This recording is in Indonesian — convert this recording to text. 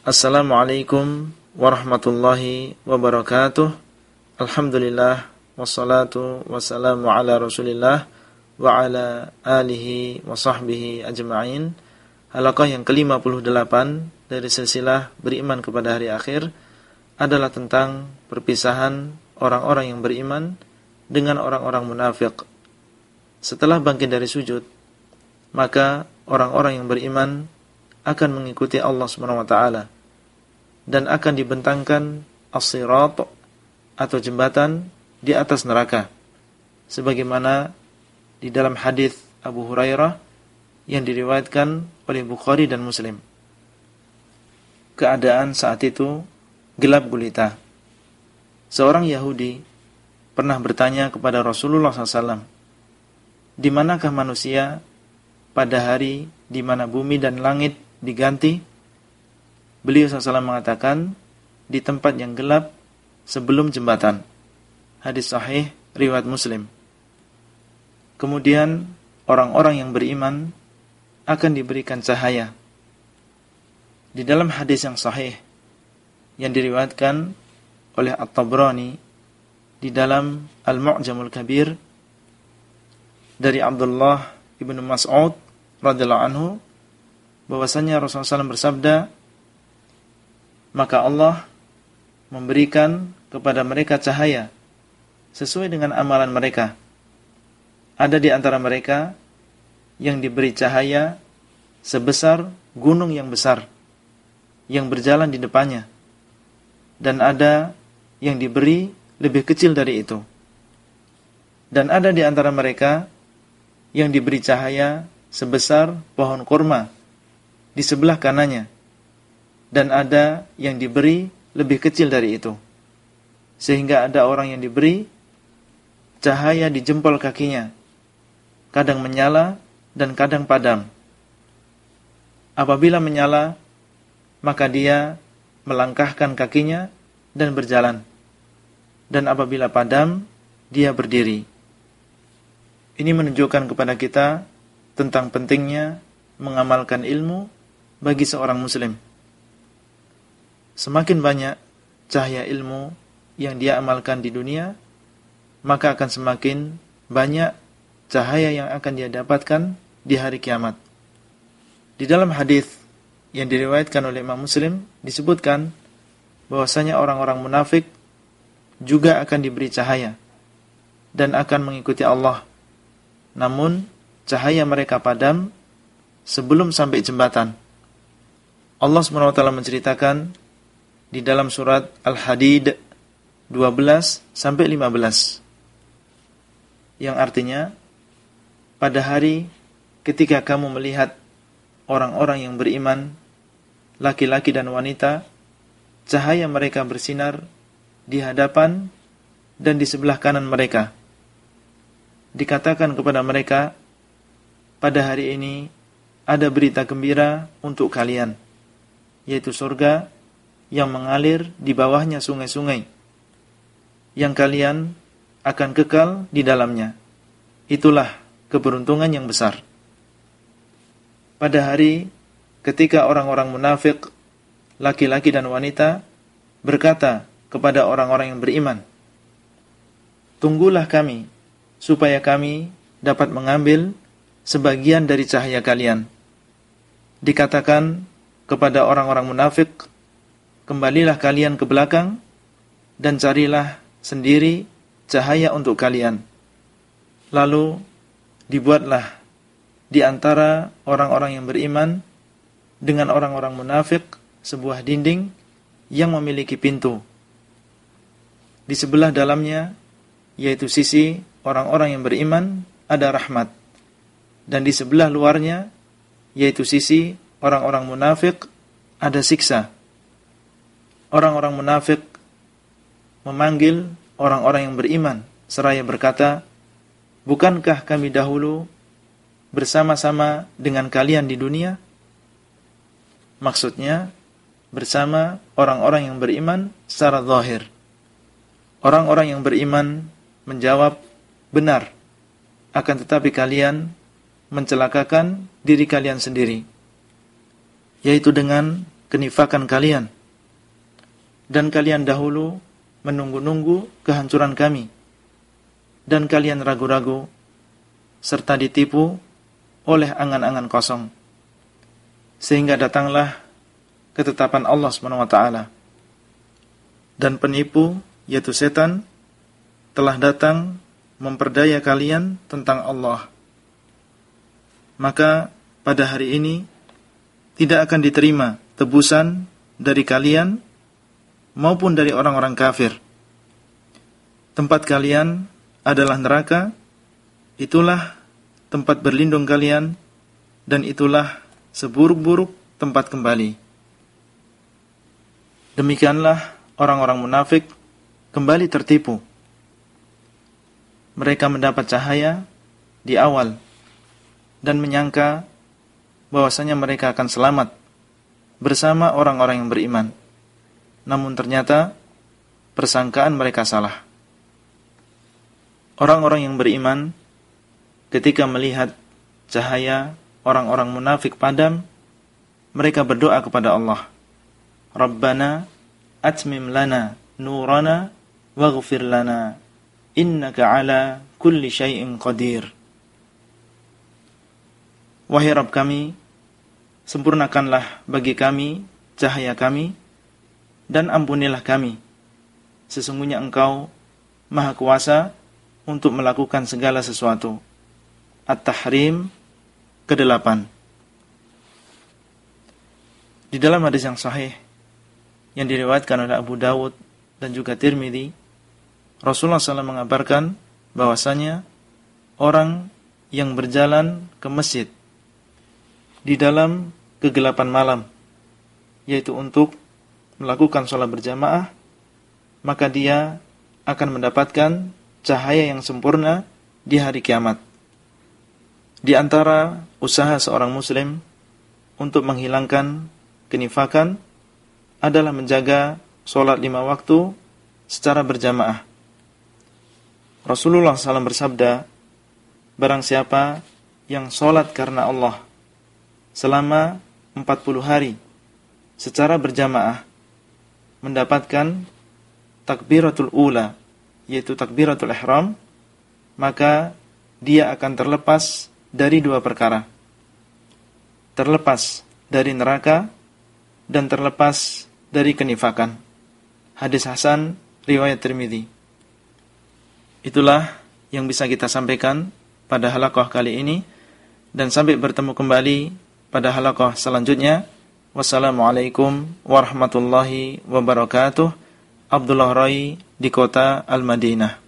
Assalamualaikum warahmatullahi wabarakatuh. Alhamdulillah wassalatu wassalamu ala Rasulillah wa ala alihi wa sahbihi ajma'in. Halaqah yang ke-58 dari silsilah beriman kepada hari akhir adalah tentang perpisahan orang-orang yang beriman dengan orang-orang munafik. Setelah bangkit dari sujud, maka orang-orang yang beriman akan mengikuti Allah Subhanahu wa taala dan akan dibentangkan as-sirat atau jembatan di atas neraka. Sebagaimana di dalam hadis Abu Hurairah yang diriwayatkan oleh Bukhari dan Muslim keadaan saat itu gelap gulita. Seorang Yahudi pernah bertanya kepada Rasulullah SAW, di manakah manusia pada hari di mana bumi dan langit diganti? Beliau SAW mengatakan, di tempat yang gelap sebelum jembatan. Hadis sahih riwayat Muslim. Kemudian orang-orang yang beriman akan diberikan cahaya di dalam hadis yang sahih yang diriwayatkan oleh At-Tabrani di dalam Al-Mu'jamul Kabir dari Abdullah ibnu Mas'ud radhiyallahu anhu bahwasanya Rasulullah SAW bersabda maka Allah memberikan kepada mereka cahaya sesuai dengan amalan mereka ada di antara mereka yang diberi cahaya sebesar gunung yang besar yang berjalan di depannya dan ada yang diberi lebih kecil dari itu. Dan ada di antara mereka yang diberi cahaya sebesar pohon kurma di sebelah kanannya dan ada yang diberi lebih kecil dari itu. Sehingga ada orang yang diberi cahaya di jempol kakinya, kadang menyala dan kadang padam. Apabila menyala, maka dia melangkahkan kakinya dan berjalan. Dan apabila padam, dia berdiri. Ini menunjukkan kepada kita tentang pentingnya mengamalkan ilmu bagi seorang muslim. Semakin banyak cahaya ilmu yang dia amalkan di dunia, maka akan semakin banyak cahaya yang akan dia dapatkan di hari kiamat. Di dalam hadis yang diriwayatkan oleh Imam Muslim disebutkan bahwasanya orang-orang munafik juga akan diberi cahaya dan akan mengikuti Allah. Namun cahaya mereka padam sebelum sampai jembatan. Allah SWT menceritakan di dalam surat Al-Hadid 12 sampai 15 yang artinya pada hari ketika kamu melihat orang-orang yang beriman laki-laki dan wanita, cahaya mereka bersinar di hadapan dan di sebelah kanan mereka. Dikatakan kepada mereka, pada hari ini ada berita gembira untuk kalian, yaitu surga yang mengalir di bawahnya sungai-sungai, yang kalian akan kekal di dalamnya. Itulah keberuntungan yang besar. Pada hari ketika orang-orang munafik, laki-laki dan wanita, berkata kepada orang-orang yang beriman, Tunggulah kami, supaya kami dapat mengambil sebagian dari cahaya kalian. Dikatakan kepada orang-orang munafik, Kembalilah kalian ke belakang, dan carilah sendiri cahaya untuk kalian. Lalu, dibuatlah di antara orang-orang yang beriman dengan orang-orang munafik sebuah dinding yang memiliki pintu. Di sebelah dalamnya yaitu sisi orang-orang yang beriman ada rahmat dan di sebelah luarnya yaitu sisi orang-orang munafik ada siksa. Orang-orang munafik memanggil orang-orang yang beriman seraya berkata, "Bukankah kami dahulu bersama-sama dengan kalian di dunia?" Maksudnya bersama orang-orang yang beriman secara zahir. Orang-orang yang beriman menjawab benar. Akan tetapi kalian mencelakakan diri kalian sendiri. Yaitu dengan kenifakan kalian. Dan kalian dahulu menunggu-nunggu kehancuran kami. Dan kalian ragu-ragu serta ditipu oleh angan-angan kosong. Sehingga datanglah ketetapan Allah SWT. Dan penipu, yaitu setan, telah datang memperdaya kalian tentang Allah. Maka pada hari ini tidak akan diterima tebusan dari kalian maupun dari orang-orang kafir. Tempat kalian adalah neraka, itulah tempat berlindung kalian, dan itulah seburuk-buruk tempat kembali. Demikianlah orang-orang munafik kembali tertipu. Mereka mendapat cahaya di awal dan menyangka bahwasanya mereka akan selamat bersama orang-orang yang beriman. Namun ternyata persangkaan mereka salah. Orang-orang yang beriman ketika melihat cahaya orang-orang munafik padam, mereka berdoa kepada Allah. Rabbana atmim lana nurana waghfir lana innaka ala kulli syai'in qadir. Wahai Rabb kami, sempurnakanlah bagi kami cahaya kami dan ampunilah kami. Sesungguhnya Engkau Maha Kuasa untuk melakukan segala sesuatu. At-Tahrim ke-8. Di dalam hadis yang sahih yang diriwayatkan oleh Abu Dawud dan juga Tirmidzi, Rasulullah SAW mengabarkan bahwasanya orang yang berjalan ke masjid di dalam kegelapan malam yaitu untuk melakukan sholat berjamaah maka dia akan mendapatkan cahaya yang sempurna di hari kiamat di antara usaha seorang muslim untuk menghilangkan kenifakan adalah menjaga sholat lima waktu secara berjamaah. Rasulullah SAW bersabda, Barang siapa yang sholat karena Allah selama 40 hari secara berjamaah mendapatkan takbiratul ula yaitu takbiratul ihram maka dia akan terlepas dari dua perkara. Terlepas dari neraka dan terlepas dari kenifakan. Hadis hasan riwayat Tirmidzi. Itulah yang bisa kita sampaikan pada halakoh kali ini. Dan sampai bertemu kembali pada halakoh selanjutnya Wassalamualaikum warahmatullahi wabarakatuh. Abdullah Rai di kota Al-Madinah.